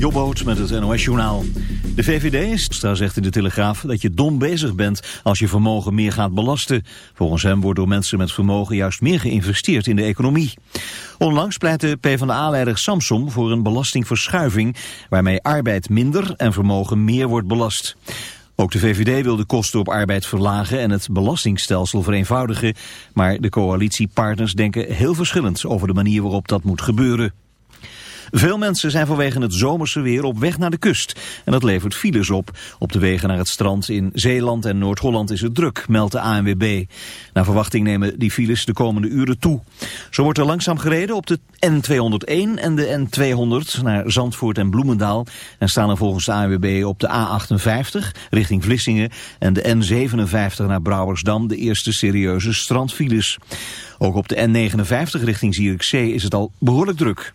Jobboot met het NOS-journaal. De VVD zegt in de Telegraaf dat je dom bezig bent als je vermogen meer gaat belasten. Volgens hem wordt door mensen met vermogen juist meer geïnvesteerd in de economie. Onlangs pleitte PvdA-leider Samsom voor een belastingverschuiving... waarmee arbeid minder en vermogen meer wordt belast. Ook de VVD wil de kosten op arbeid verlagen en het belastingstelsel vereenvoudigen. Maar de coalitiepartners denken heel verschillend over de manier waarop dat moet gebeuren. Veel mensen zijn vanwege het zomerse weer op weg naar de kust. En dat levert files op. Op de wegen naar het strand in Zeeland en Noord-Holland is het druk, meldt de ANWB. Naar verwachting nemen die files de komende uren toe. Zo wordt er langzaam gereden op de N201 en de N200 naar Zandvoort en Bloemendaal. En staan er volgens de ANWB op de A58 richting Vlissingen en de N57 naar Brouwersdam de eerste serieuze strandfiles. Ook op de N59 richting Zierikzee is het al behoorlijk druk.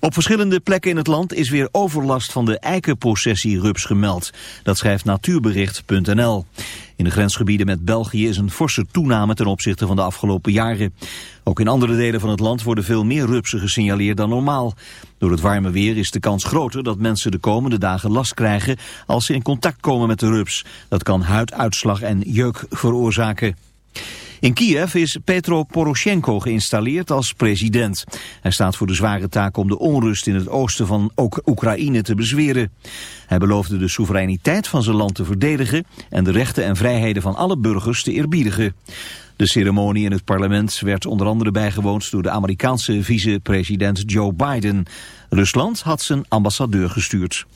Op verschillende plekken in het land is weer overlast van de eikenpossessierups gemeld. Dat schrijft natuurbericht.nl. In de grensgebieden met België is een forse toename ten opzichte van de afgelopen jaren. Ook in andere delen van het land worden veel meer rupsen gesignaleerd dan normaal. Door het warme weer is de kans groter dat mensen de komende dagen last krijgen als ze in contact komen met de rups. Dat kan huiduitslag en jeuk veroorzaken. In Kiev is Petro Poroshenko geïnstalleerd als president. Hij staat voor de zware taak om de onrust in het oosten van ook Oekraïne te bezweren. Hij beloofde de soevereiniteit van zijn land te verdedigen en de rechten en vrijheden van alle burgers te eerbiedigen. De ceremonie in het parlement werd onder andere bijgewoond door de Amerikaanse vice-president Joe Biden. Rusland had zijn ambassadeur gestuurd.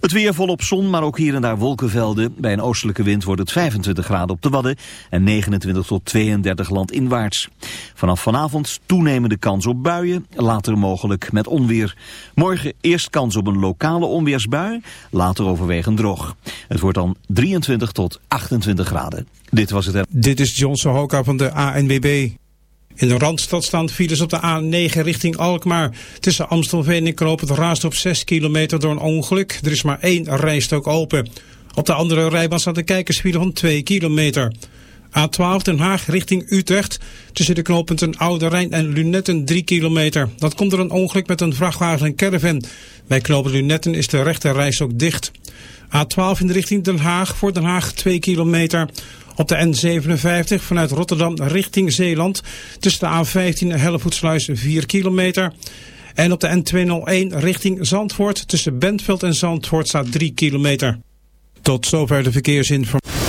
Het weer volop zon, maar ook hier en daar wolkenvelden. Bij een oostelijke wind wordt het 25 graden op de Wadden en 29 tot 32 landinwaarts. Vanaf vanavond toenemende kans op buien, later mogelijk met onweer. Morgen eerst kans op een lokale onweersbui, later overwegend droog. Het wordt dan 23 tot 28 graden. Dit was het. Dit is Johnson Hoka van de ANWB. In de Randstad staan files op de A9 richting Alkmaar. Tussen Amstelveen en Knoop het raast op 6 kilometer door een ongeluk. Er is maar één rijstok open. Op de andere rijbaan staat de kijkersfile van 2 kilometer. A12 Den Haag richting Utrecht. Tussen de knooppunten Oude Rijn en Lunetten 3 kilometer. Dat komt door een ongeluk met een vrachtwagen en caravan. Bij knooppunt Lunetten is de rechte reis ook dicht. A12 in de richting Den Haag voor Den Haag 2 kilometer. Op de N57 vanuit Rotterdam richting Zeeland tussen de A15 en Hellevoetsluis 4 kilometer. En op de N201 richting Zandvoort tussen Bentveld en Zandvoort staat 3 kilometer. Tot zover de verkeersinformatie.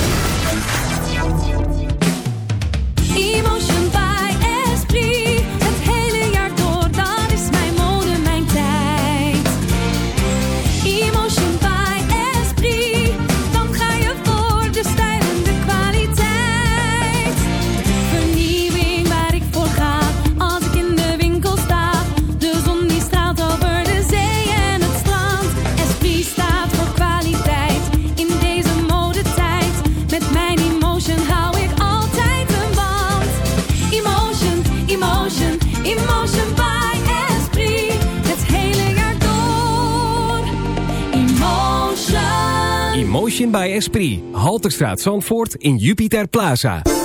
Esprit. Halterstraat Zandvoort in Jupiter Plaza.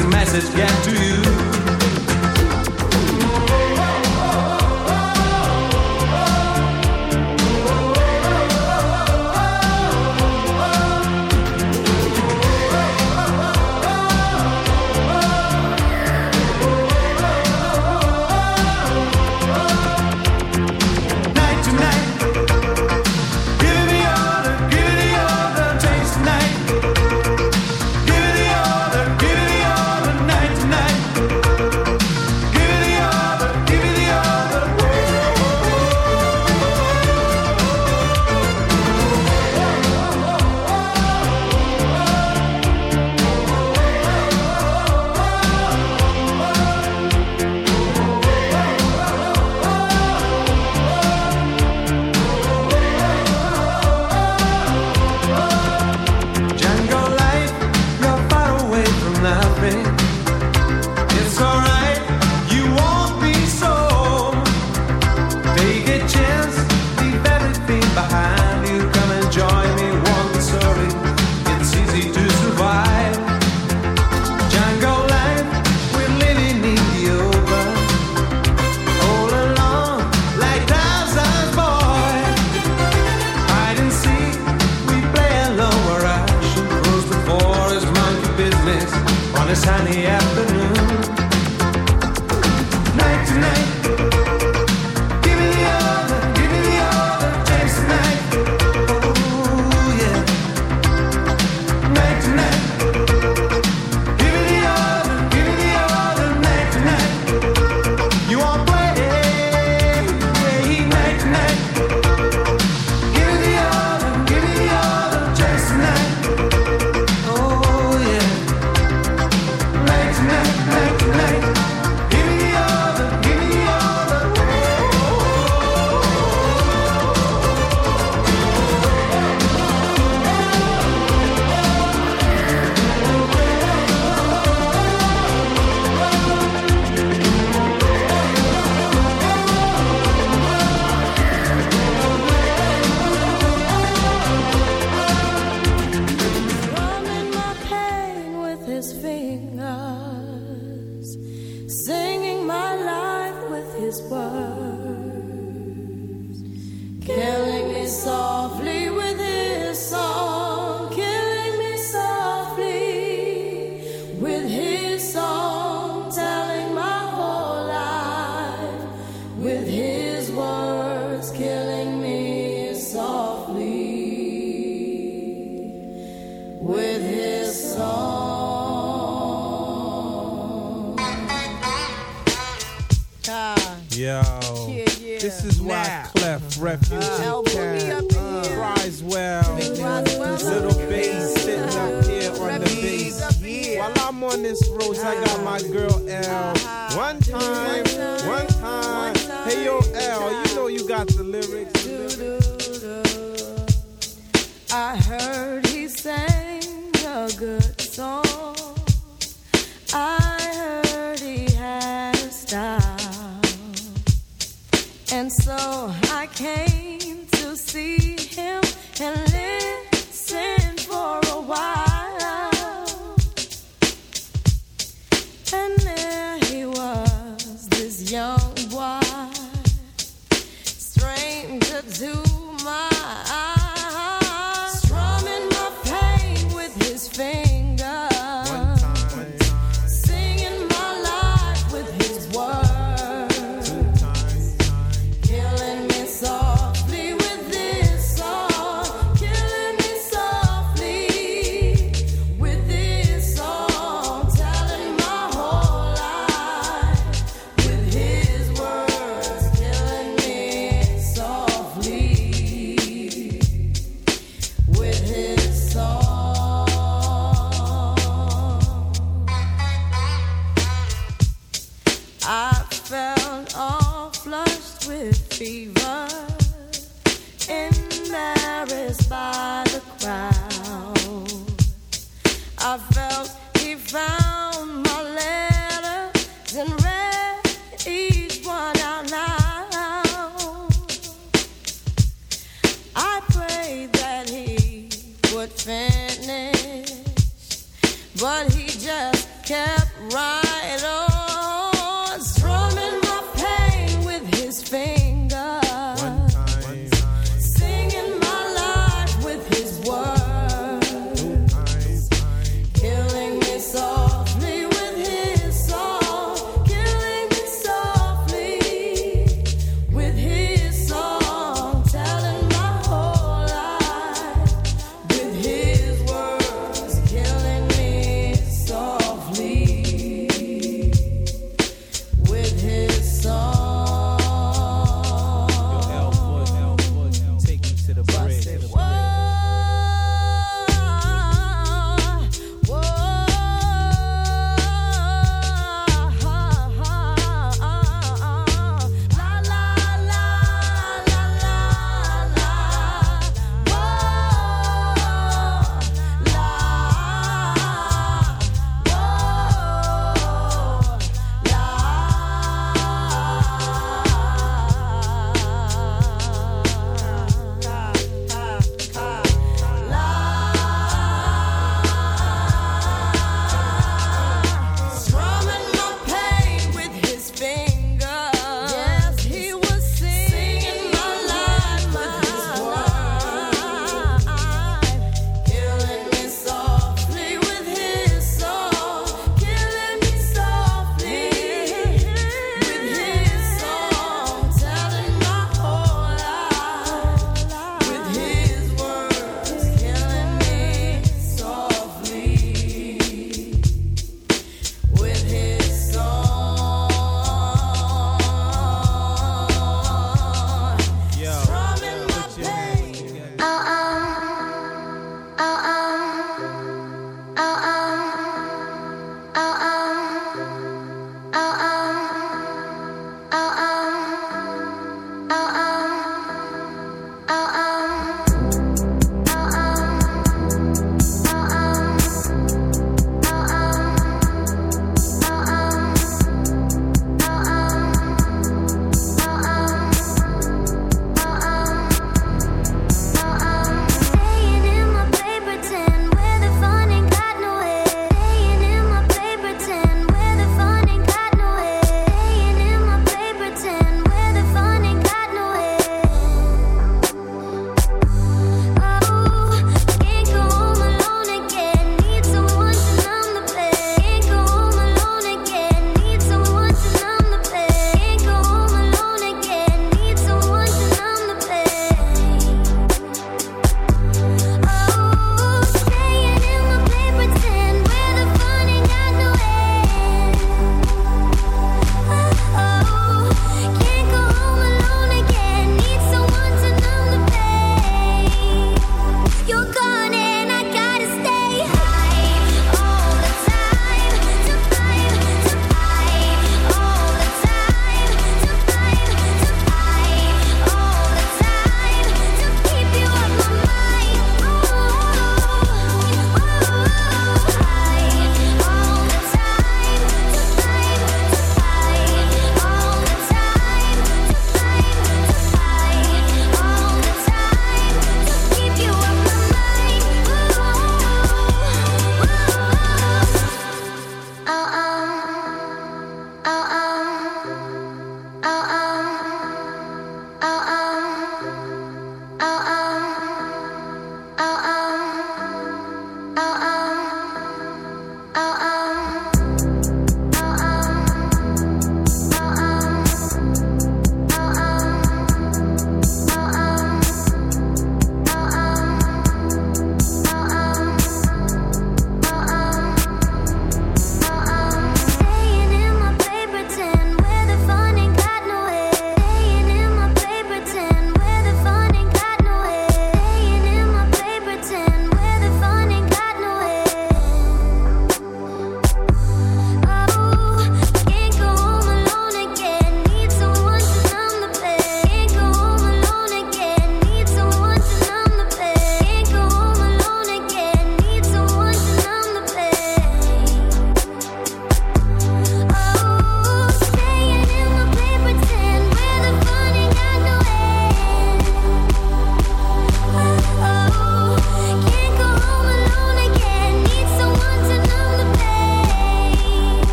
a message get to you.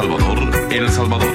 Salvador, El Salvador.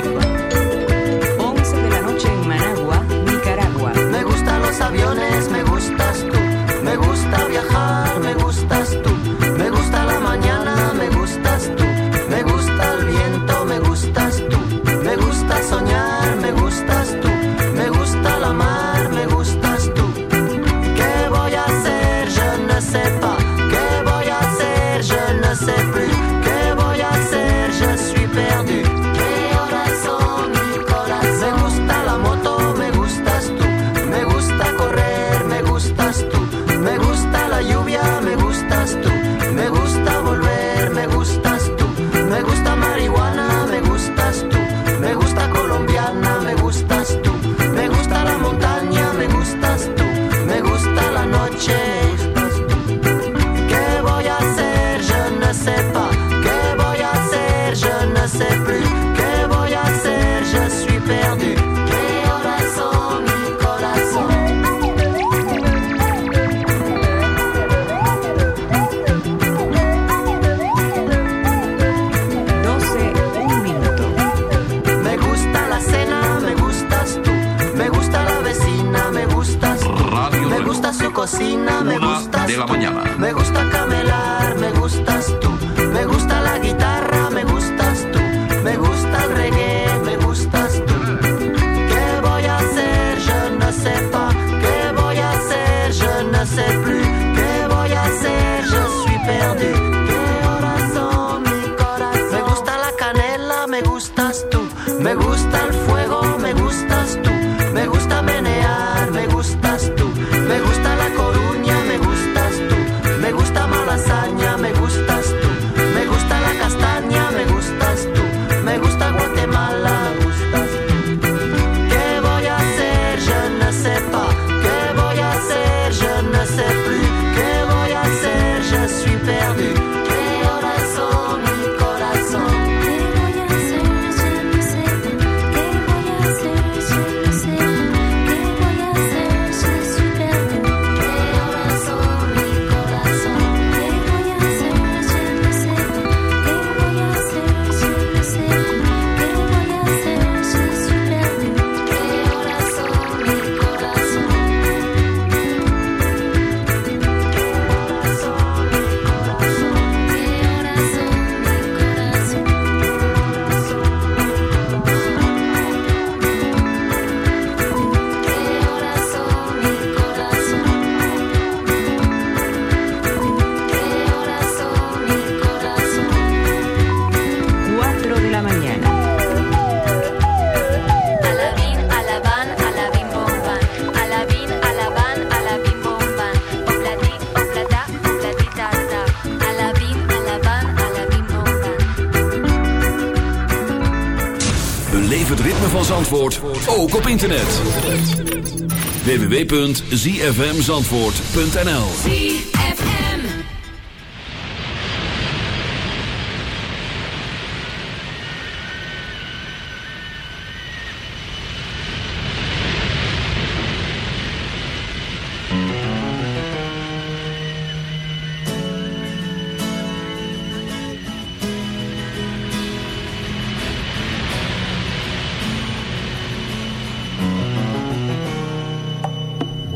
Me gusta www.zfmzandvoort.nl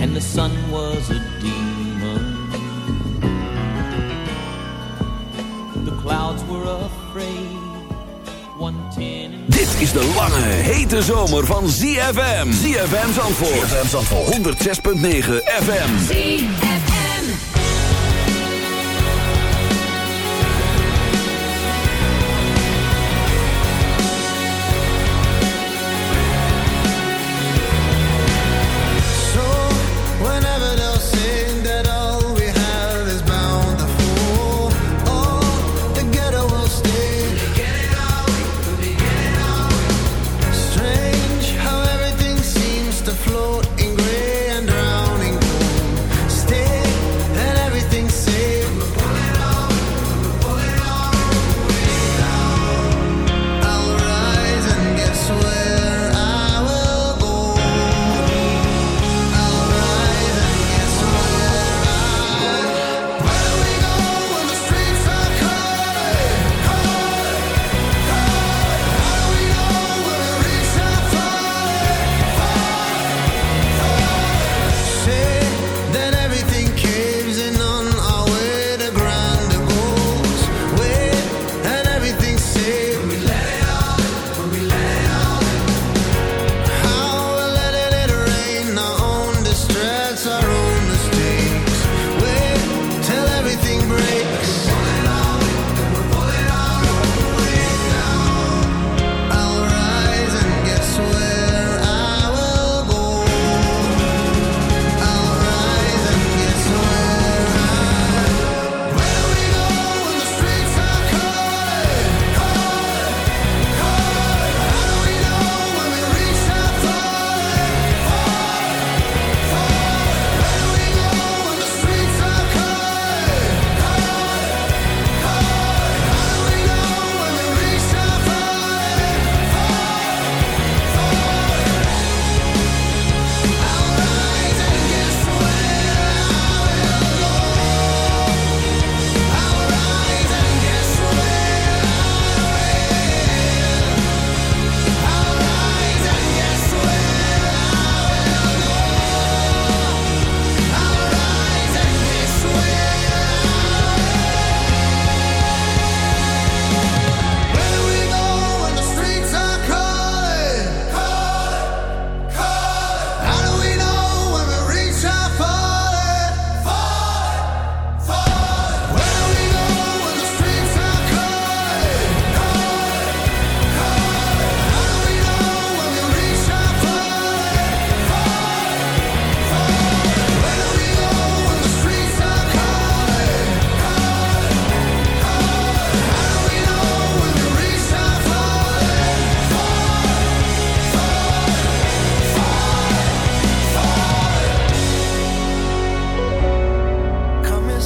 and the sun was a demon. The clouds were afraid. 110 and Dit is de lange, hete zomer van ZFM. ZFM Zandvoort. ZFM Zandvoort. 106.9 FM. So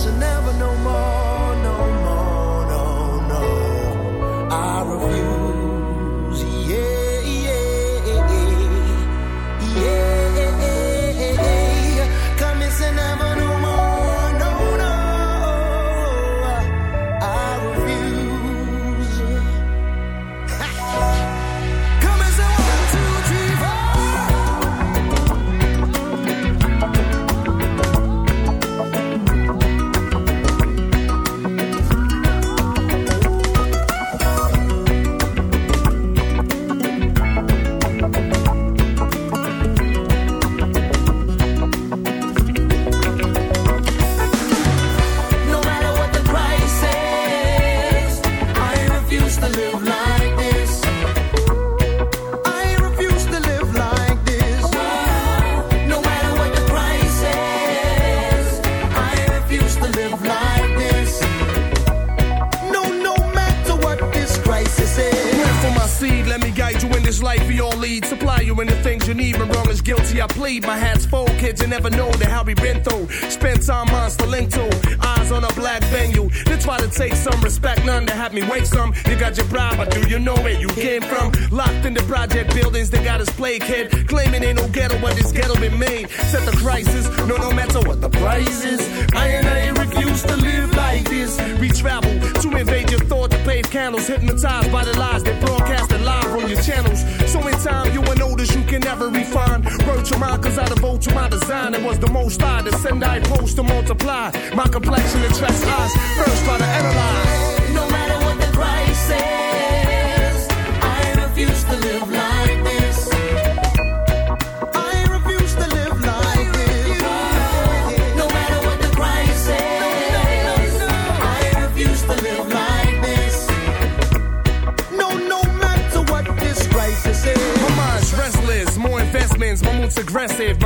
listen now kid. Claiming ain't no ghetto, but this ghetto been made. Set the crisis, no, no matter what the price is. I and I refuse to live like this. We travel to invade your thought to pave candles. Hypnotized by the lies they broadcasted live on your channels. So in time, you will notice you can never refine. Wrote your mind, cause I devote to my design. It was the most I to send, I post to multiply. My complexion attracts eyes. First, try to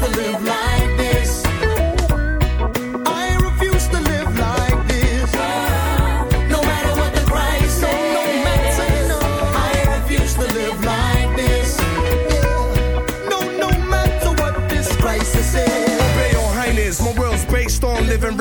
To live like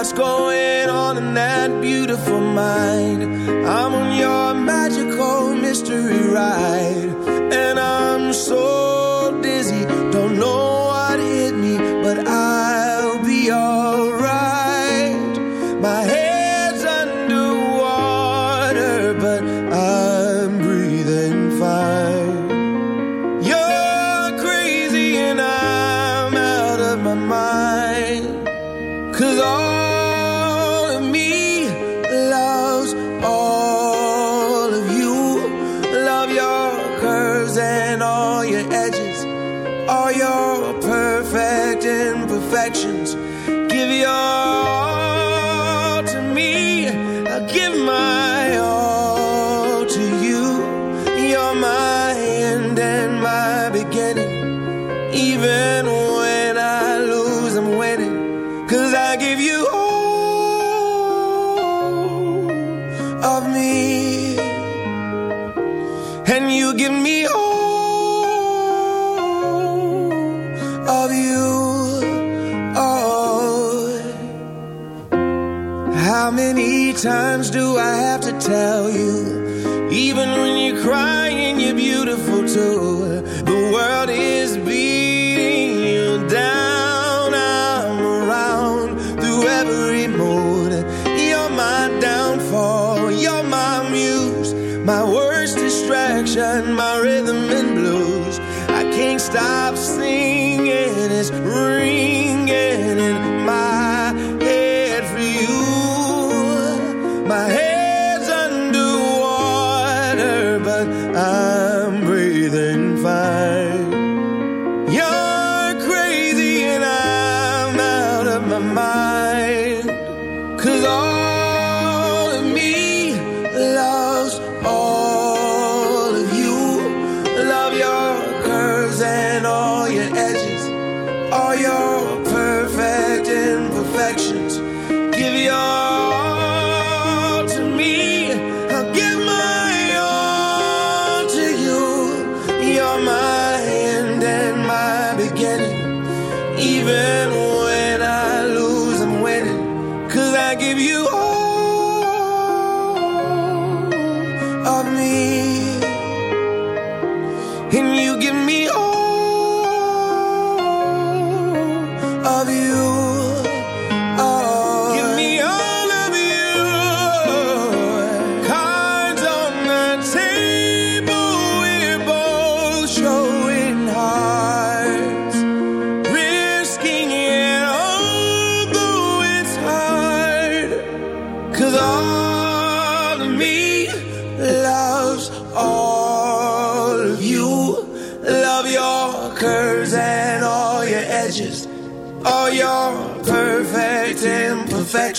what's going on in that beautiful mind. I'm on your magical mystery ride times do I have to tell you? Even when you cry. I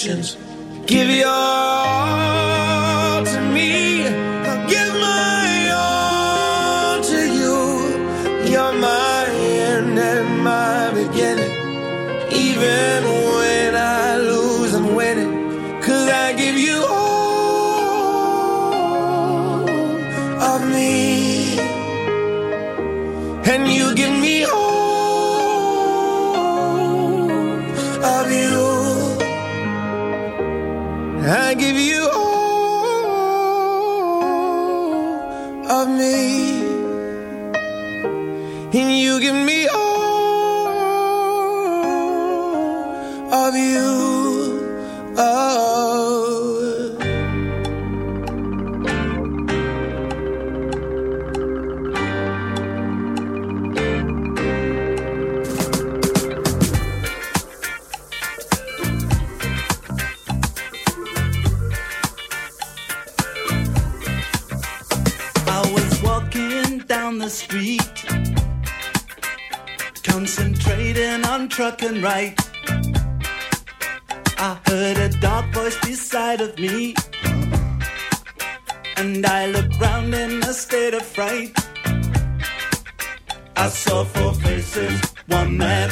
instructions. Give your I give you inside of me. And I look round in a state of fright. I saw four faces, one man